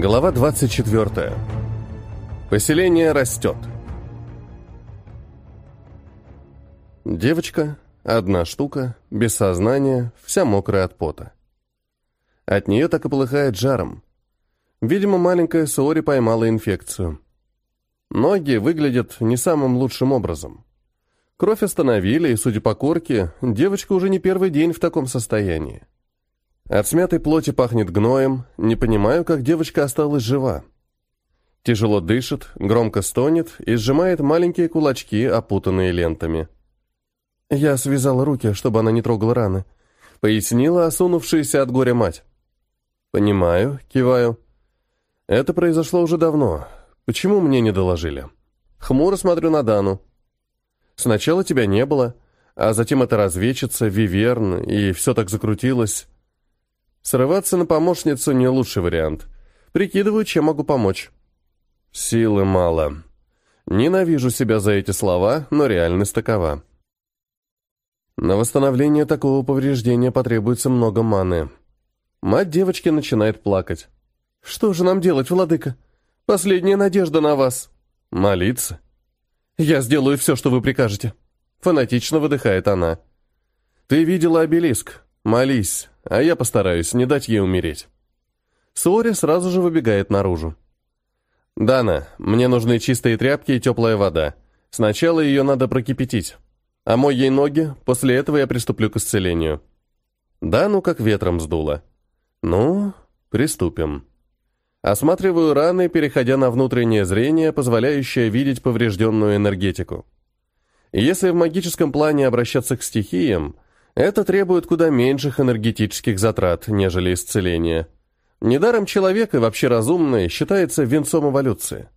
Глава 24. Поселение растет. Девочка, одна штука, без сознания, вся мокрая от пота. От нее так и полыхает жаром. Видимо, маленькая Суори поймала инфекцию. Ноги выглядят не самым лучшим образом. Кровь остановили, и, судя по корке, девочка уже не первый день в таком состоянии. От смятой плоти пахнет гноем, не понимаю, как девочка осталась жива. Тяжело дышит, громко стонет и сжимает маленькие кулачки, опутанные лентами. Я связала руки, чтобы она не трогала раны. Пояснила осунувшаяся от горя мать. «Понимаю», — киваю. «Это произошло уже давно. Почему мне не доложили?» Хмуро смотрю на Дану. «Сначала тебя не было, а затем это разведчица, Виверн, и все так закрутилось. Срываться на помощницу не лучший вариант. Прикидываю, чем могу помочь. Силы мало. Ненавижу себя за эти слова, но реальность такова. На восстановление такого повреждения потребуется много маны. Мать девочки начинает плакать. «Что же нам делать, владыка? Последняя надежда на вас». «Молиться». «Я сделаю все, что вы прикажете». Фанатично выдыхает она. «Ты видела обелиск. Молись а я постараюсь не дать ей умереть. Суори сразу же выбегает наружу. «Дана, мне нужны чистые тряпки и теплая вода. Сначала ее надо прокипятить. А мой ей ноги, после этого я приступлю к исцелению». Дану как ветром сдуло. «Ну, приступим». Осматриваю раны, переходя на внутреннее зрение, позволяющее видеть поврежденную энергетику. Если в магическом плане обращаться к стихиям – это требует куда меньших энергетических затрат, нежели исцеление. Недаром человек и вообще разумный считается венцом эволюции.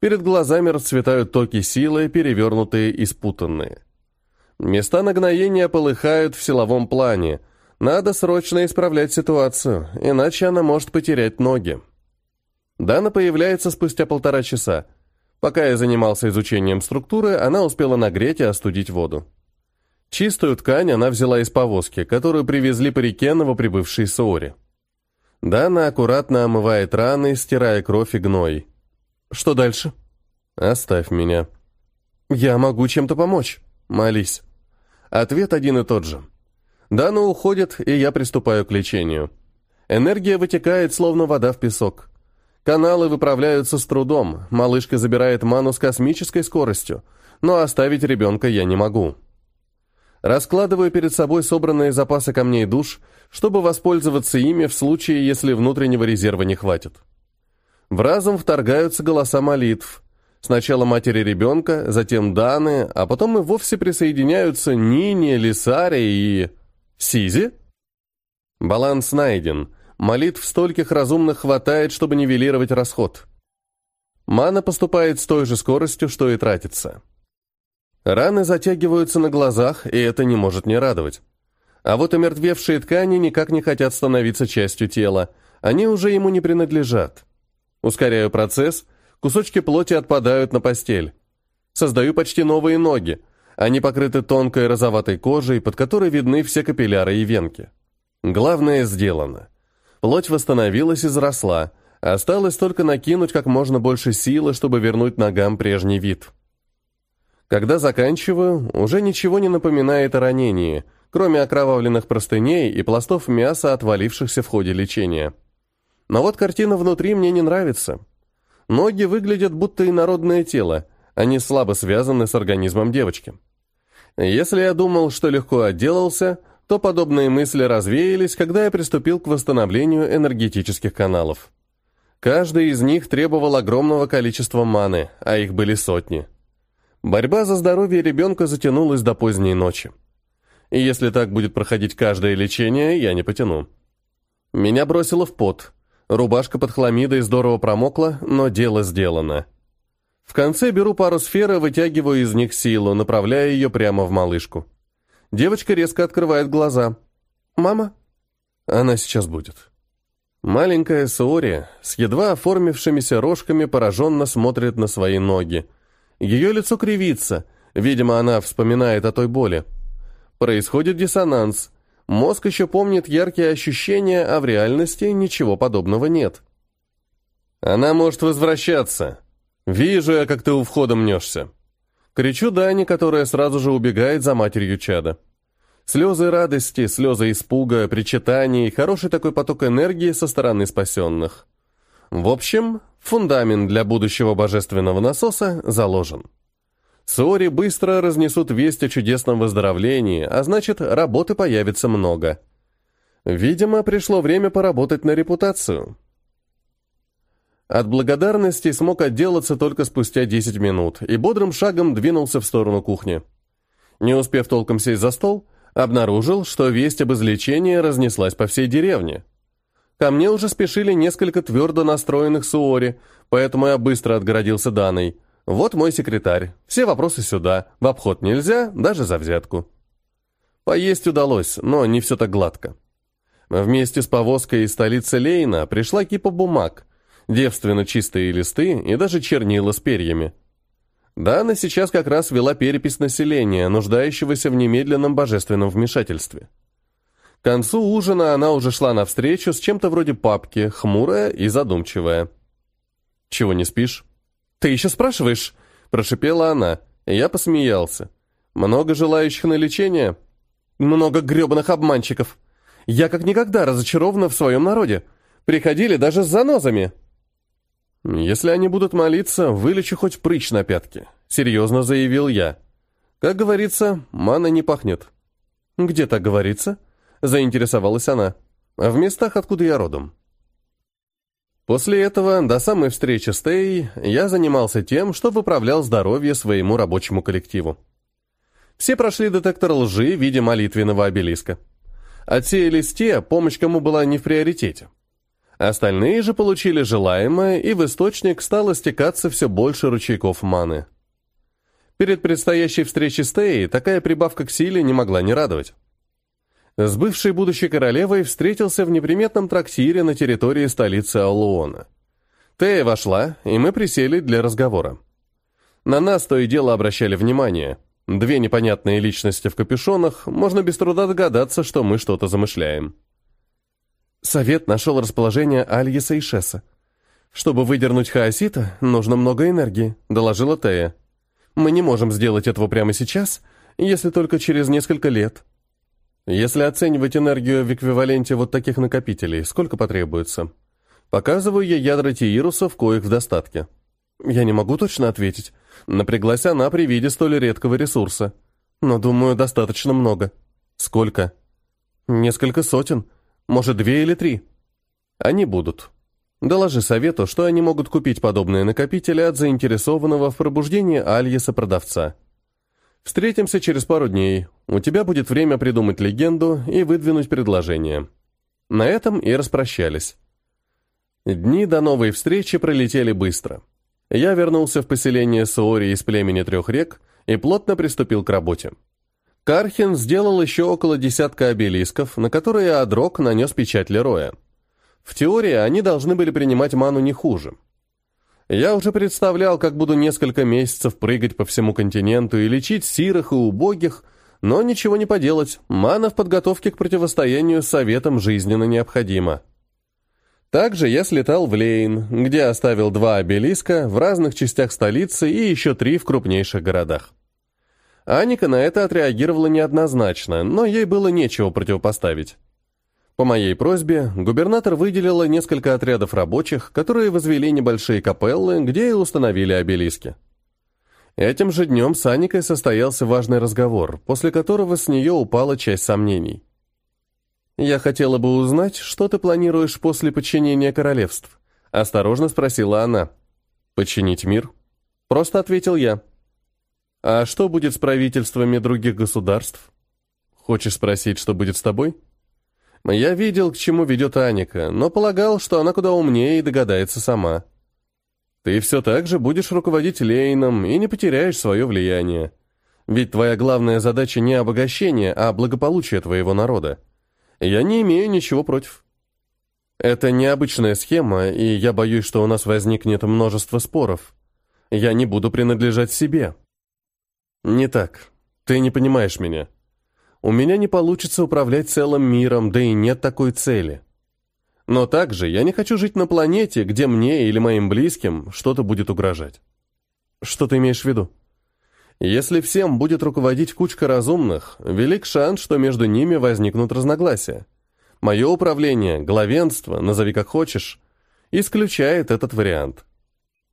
Перед глазами расцветают токи силы, перевернутые и спутанные. Места нагноения полыхают в силовом плане. Надо срочно исправлять ситуацию, иначе она может потерять ноги. Дана появляется спустя полтора часа. Пока я занимался изучением структуры, она успела нагреть и остудить воду. Чистую ткань она взяла из повозки, которую привезли по реке новоприбывшей Соори. Дана аккуратно омывает раны, стирая кровь и гной. «Что дальше?» «Оставь меня». «Я могу чем-то помочь. Молись». Ответ один и тот же. Дана уходит, и я приступаю к лечению. Энергия вытекает, словно вода в песок. Каналы выправляются с трудом, малышка забирает ману с космической скоростью, но оставить ребенка я не могу. Раскладываю перед собой собранные запасы камней душ, чтобы воспользоваться ими в случае, если внутреннего резерва не хватит. В разум вторгаются голоса молитв. Сначала матери ребенка, затем Даны, а потом и вовсе присоединяются Нине, Лисаре и... Сизи? Баланс найден. Молитв стольких разумных хватает, чтобы нивелировать расход. Мана поступает с той же скоростью, что и тратится. Раны затягиваются на глазах, и это не может не радовать. А вот омертвевшие ткани никак не хотят становиться частью тела, они уже ему не принадлежат. Ускоряю процесс, кусочки плоти отпадают на постель. Создаю почти новые ноги. Они покрыты тонкой розоватой кожей, под которой видны все капилляры и венки. Главное сделано. Плоть восстановилась и заросла. Осталось только накинуть как можно больше силы, чтобы вернуть ногам прежний вид. Когда заканчиваю, уже ничего не напоминает о ранении, кроме окровавленных простыней и пластов мяса, отвалившихся в ходе лечения. Но вот картина внутри мне не нравится. Ноги выглядят будто инородное тело, они слабо связаны с организмом девочки. Если я думал, что легко отделался, то подобные мысли развеялись, когда я приступил к восстановлению энергетических каналов. Каждый из них требовал огромного количества маны, а их были сотни. Борьба за здоровье ребенка затянулась до поздней ночи. И если так будет проходить каждое лечение, я не потяну. Меня бросило в пот. Рубашка под хламидой здорово промокла, но дело сделано. В конце беру пару сфер и вытягиваю из них силу, направляя ее прямо в малышку. Девочка резко открывает глаза. «Мама?» Она сейчас будет. Маленькая Суори с едва оформившимися рожками пораженно смотрит на свои ноги, ее лицо кривится, видимо, она вспоминает о той боли. Происходит диссонанс. Мозг еще помнит яркие ощущения, а в реальности ничего подобного нет. Она может возвращаться. Вижу я, как ты у входа мнешься. Кричу Дани, которая сразу же убегает за матерью чада. Слезы радости, слезы испуга, причитаний, хороший такой поток энергии со стороны спасенных. В общем, фундамент для будущего божественного насоса заложен. Сори быстро разнесут весть о чудесном выздоровлении, а значит, работы появится много. Видимо, пришло время поработать на репутацию. От благодарности смог отделаться только спустя 10 минут и бодрым шагом двинулся в сторону кухни. Не успев толком сесть за стол, обнаружил, что весть об излечении разнеслась по всей деревне. Ко мне уже спешили несколько твердо настроенных суори, поэтому я быстро отгородился Даной. Вот мой секретарь. Все вопросы сюда. В обход нельзя, даже за взятку. Поесть удалось, но не все так гладко. Вместе с повозкой из столицы Лейна пришла кипа бумаг, девственно чистые листы и даже чернила с перьями. Дана сейчас как раз вела перепись населения, нуждающегося в немедленном божественном вмешательстве. К концу ужина она уже шла навстречу с чем-то вроде папки, хмурая и задумчивая. «Чего не спишь?» «Ты еще спрашиваешь?» – прошипела она, я посмеялся. «Много желающих на лечение?» «Много гребаных обманщиков. Я как никогда разочарована в своем народе. Приходили даже с занозами». «Если они будут молиться, вылечу хоть прыщ на пятки», — серьезно заявил я. «Как говорится, мана не пахнет». «Где так говорится?» — заинтересовалась она. «В местах, откуда я родом». После этого, до самой встречи с Тей, я занимался тем, что выправлял здоровье своему рабочему коллективу. Все прошли детектор лжи в виде молитвенного обелиска. Отсеялись те, помощь кому была не в приоритете. Остальные же получили желаемое, и в источник стало стекаться все больше ручейков маны. Перед предстоящей встречей с Теей такая прибавка к силе не могла не радовать. С бывшей будущей королевой встретился в неприметном трактире на территории столицы Аллуона. Тея вошла, и мы присели для разговора. На нас то и дело обращали внимание. Две непонятные личности в капюшонах, можно без труда догадаться, что мы что-то замышляем. Совет нашел расположение Альеса и Шесса. «Чтобы выдернуть Хаосита, нужно много энергии», — доложила Тея. «Мы не можем сделать этого прямо сейчас, если только через несколько лет». Если оценивать энергию в эквиваленте вот таких накопителей, сколько потребуется? Показываю я ядра тиирусов, коих в достатке. Я не могу точно ответить. Напряглась она при виде столь редкого ресурса. Но, думаю, достаточно много. Сколько? Несколько сотен. Может, две или три? Они будут. Доложи совету, что они могут купить подобные накопители от заинтересованного в пробуждении Альеса продавца. Встретимся через пару дней. У тебя будет время придумать легенду и выдвинуть предложение. На этом и распрощались. Дни до новой встречи пролетели быстро. Я вернулся в поселение Суори из племени трех рек и плотно приступил к работе. Кархин сделал еще около десятка обелисков, на которые Адрок нанес печать Лероя. В теории они должны были принимать ману не хуже. Я уже представлял, как буду несколько месяцев прыгать по всему континенту и лечить сирых и убогих, но ничего не поделать, мана в подготовке к противостоянию с советом жизненно необходима. Также я слетал в Лейн, где оставил два обелиска в разных частях столицы и еще три в крупнейших городах. Аника на это отреагировала неоднозначно, но ей было нечего противопоставить. По моей просьбе, губернатор выделила несколько отрядов рабочих, которые возвели небольшие капеллы, где и установили обелиски. Этим же днем с Аникой состоялся важный разговор, после которого с нее упала часть сомнений. «Я хотела бы узнать, что ты планируешь после подчинения королевств?» – осторожно спросила она. «Подчинить мир?» – просто ответил я. А что будет с правительствами других государств? Хочешь спросить, что будет с тобой? Я видел, к чему ведет Аника, но полагал, что она куда умнее и догадается сама. Ты все так же будешь руководить Лейном и не потеряешь свое влияние. Ведь твоя главная задача не обогащение, а благополучие твоего народа. Я не имею ничего против. Это необычная схема, и я боюсь, что у нас возникнет множество споров. Я не буду принадлежать себе. «Не так. Ты не понимаешь меня. У меня не получится управлять целым миром, да и нет такой цели. Но также я не хочу жить на планете, где мне или моим близким что-то будет угрожать. Что ты имеешь в виду? Если всем будет руководить кучка разумных, велик шанс, что между ними возникнут разногласия. Мое управление, главенство, назови как хочешь, исключает этот вариант.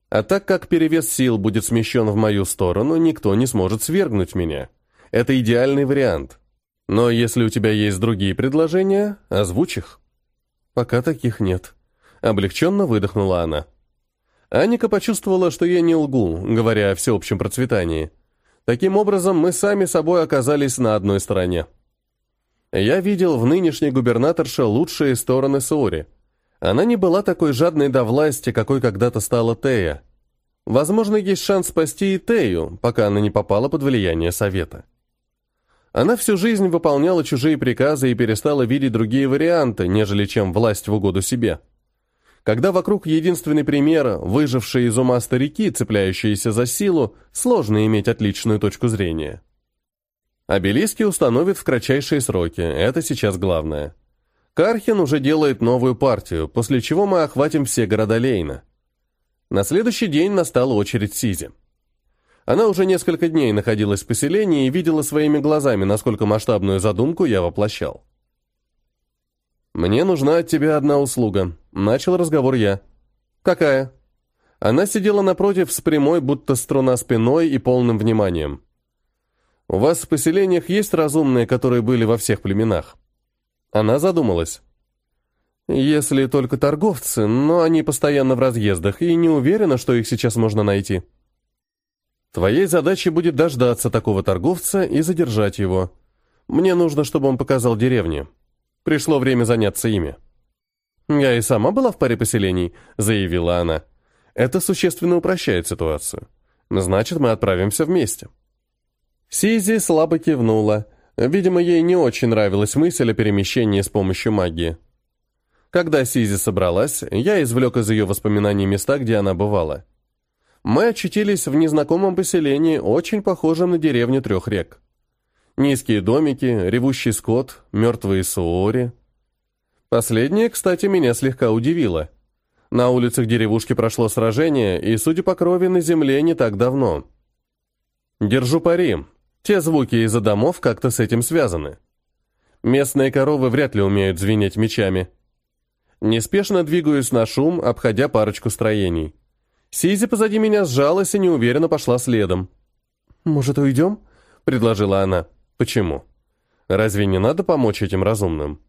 А так как перевес сил будет смещен в мою сторону, никто не сможет свергнуть меня. Это идеальный вариант. Но если у тебя есть другие предложения, озвучь их. Пока таких нет. Облегченно выдохнула она. Аника почувствовала, что я не лгу, говоря о всеобщем процветании. Таким образом, мы сами собой оказались на одной стороне. Я видел в нынешней губернаторше лучшие стороны Суори. Она не была такой жадной до власти, какой когда-то стала Тея. Возможно, есть шанс спасти и Тею, пока она не попала под влияние Совета. Она всю жизнь выполняла чужие приказы и перестала видеть другие варианты, нежели чем власть в угоду себе. Когда вокруг единственный пример, выжившие из ума старики, цепляющиеся за силу, сложно иметь отличную точку зрения. Обелиски установят в кратчайшие сроки, это сейчас главное. Кархин уже делает новую партию, после чего мы охватим все города Лейна. На следующий день настала очередь Сизи. Она уже несколько дней находилась в поселении и видела своими глазами, насколько масштабную задумку я воплощал. «Мне нужна от тебя одна услуга», — начал разговор я. «Какая?» Она сидела напротив с прямой, будто струна спиной и полным вниманием. «У вас в поселениях есть разумные, которые были во всех племенах?» Она задумалась. «Если только торговцы, но они постоянно в разъездах, и не уверена, что их сейчас можно найти». Твоей задачей будет дождаться такого торговца и задержать его. Мне нужно, чтобы он показал деревни. Пришло время заняться ими». «Я и сама была в паре поселений», — заявила она. «Это существенно упрощает ситуацию. Значит, мы отправимся вместе». Сизи слабо кивнула. Видимо, ей не очень нравилась мысль о перемещении с помощью магии. Когда Сизи собралась, я извлек из ее воспоминаний места, где она бывала мы очутились в незнакомом поселении, очень похожем на деревню трех рек. Низкие домики, ревущий скот, мертвые суори. Последнее, кстати, меня слегка удивило. На улицах деревушки прошло сражение, и, судя по крови, на земле не так давно. Держу пари. Те звуки из-за домов как-то с этим связаны. Местные коровы вряд ли умеют звенеть мечами. Неспешно двигаюсь на шум, обходя парочку строений. Сизи позади меня сжалась и неуверенно пошла следом. «Может, уйдем?» — предложила она. «Почему? Разве не надо помочь этим разумным?»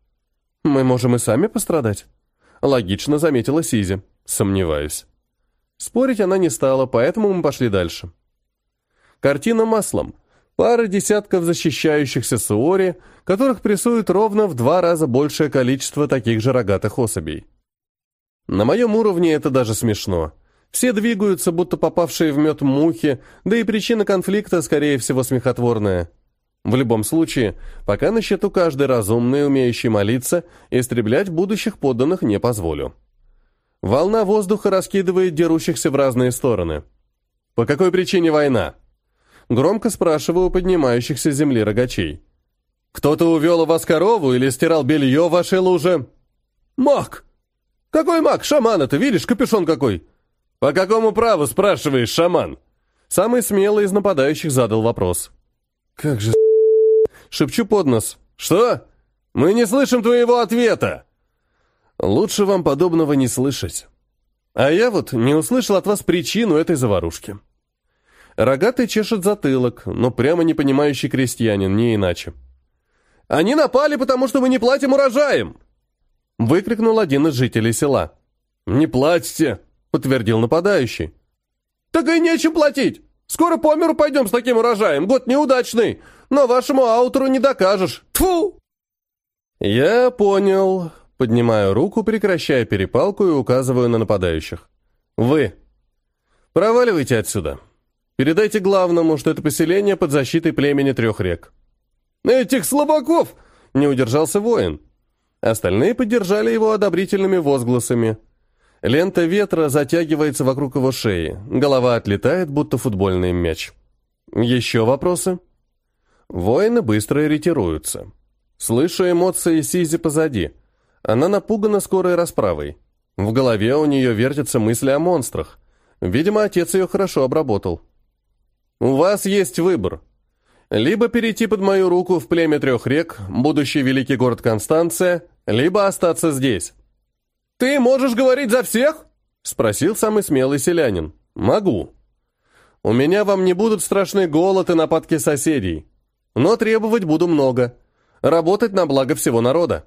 «Мы можем и сами пострадать», — логично заметила Сизи. «Сомневаюсь». Спорить она не стала, поэтому мы пошли дальше. Картина маслом. Пара десятков защищающихся суори, которых прессует ровно в два раза большее количество таких же рогатых особей. На моем уровне это даже смешно. Все двигаются, будто попавшие в мед мухи, да и причина конфликта, скорее всего, смехотворная. В любом случае, пока на счету каждый разумный, умеющий молиться, истреблять будущих подданных не позволю. Волна воздуха раскидывает дерущихся в разные стороны. «По какой причине война?» Громко спрашиваю поднимающихся с земли рогачей. «Кто-то увел у вас корову или стирал белье в вашей луже?» «Маг! Какой маг? Шаман-то, видишь, капюшон какой!» «По какому праву, спрашиваешь, шаман?» Самый смелый из нападающих задал вопрос. «Как же...» Шепчу под нос. «Что? Мы не слышим твоего ответа!» «Лучше вам подобного не слышать. А я вот не услышал от вас причину этой заварушки». Рогатый чешет затылок, но прямо не понимающий крестьянин, не иначе. «Они напали, потому что мы не платим урожаем!» Выкрикнул один из жителей села. «Не платите!» Подтвердил нападающий. «Так и нечем платить! Скоро по миру пойдем с таким урожаем, год неудачный, но вашему аутору не докажешь. Тфу! «Я понял», — поднимаю руку, прекращая перепалку и указываю на нападающих. «Вы. Проваливайте отсюда. Передайте главному, что это поселение под защитой племени трех рек». «Этих слабаков!» — не удержался воин. Остальные поддержали его одобрительными возгласами. Лента ветра затягивается вокруг его шеи, голова отлетает, будто футбольный мяч. Еще вопросы? Воины быстро ретируются. Слышу эмоции Сизи позади. Она напугана скорой расправой. В голове у нее вертятся мысли о монстрах. Видимо, отец ее хорошо обработал. У вас есть выбор. Либо перейти под мою руку в племя трех рек, будущий великий город Констанция, либо остаться здесь. «Ты можешь говорить за всех?» — спросил самый смелый селянин. «Могу. У меня вам не будут страшны голод и нападки соседей, но требовать буду много. Работать на благо всего народа».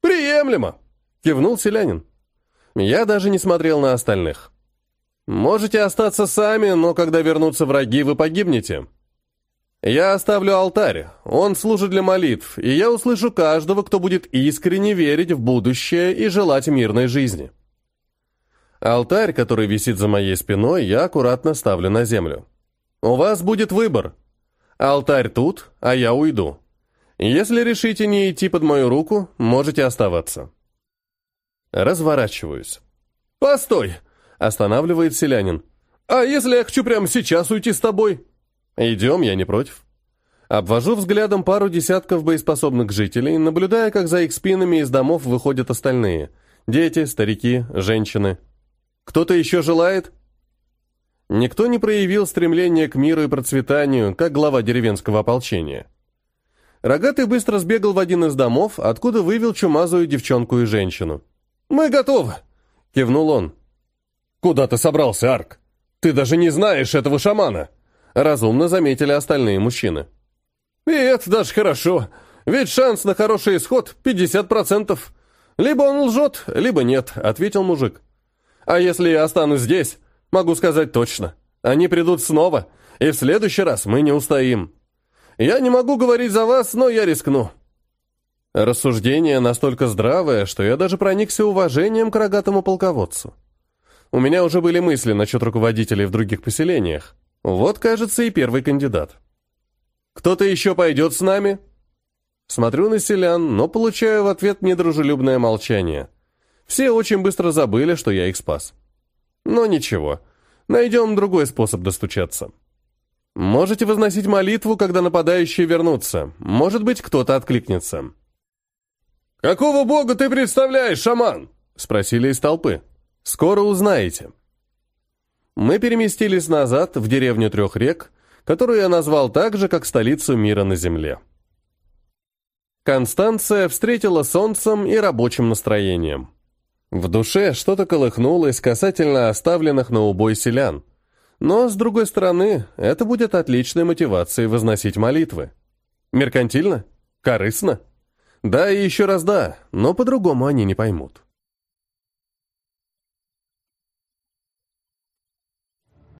«Приемлемо!» — кивнул селянин. Я даже не смотрел на остальных. «Можете остаться сами, но когда вернутся враги, вы погибнете. Я оставлю алтарь, он служит для молитв, и я услышу каждого, кто будет искренне верить в будущее и желать мирной жизни». Алтарь, который висит за моей спиной, я аккуратно ставлю на землю. У вас будет выбор. Алтарь тут, а я уйду. Если решите не идти под мою руку, можете оставаться. Разворачиваюсь. «Постой!» — останавливает селянин. «А если я хочу прямо сейчас уйти с тобой?» «Идем, я не против». Обвожу взглядом пару десятков боеспособных жителей, наблюдая, как за их спинами из домов выходят остальные. Дети, старики, женщины. Кто-то еще желает? Никто не проявил стремления к миру и процветанию, как глава деревенского ополчения. Рогатый быстро сбегал в один из домов, откуда вывел чумазую девчонку и женщину. «Мы готовы!» — кивнул он. «Куда ты собрался, Арк? Ты даже не знаешь этого шамана!» Разумно заметили остальные мужчины. «И это даже хорошо, ведь шанс на хороший исход 50%. Либо он лжет, либо нет», — ответил мужик. «А если я останусь здесь, могу сказать точно, они придут снова, и в следующий раз мы не устоим». Я не могу говорить за вас, но я рискну». Рассуждение настолько здравое, что я даже проникся уважением к рогатому полководцу. У меня уже были мысли насчет руководителей в других поселениях. Вот, кажется, и первый кандидат. «Кто-то еще пойдет с нами?» Смотрю на селян, но получаю в ответ недружелюбное молчание. Все очень быстро забыли, что я их спас. Но ничего, найдем другой способ достучаться. Можете возносить молитву, когда нападающие вернутся. Может быть, кто-то откликнется. «Какого бога ты представляешь, шаман?» — спросили из толпы. «Скоро узнаете». Мы переместились назад, в деревню Трех рек, которую я назвал так же, как столицу мира на земле. Констанция встретила солнцем и рабочим настроением. В душе что-то колыхнулось касательно оставленных на убой селян — но, с другой стороны, это будет отличной мотивацией возносить молитвы. Меркантильно? Корыстно? Да и еще раз да, но по-другому они не поймут.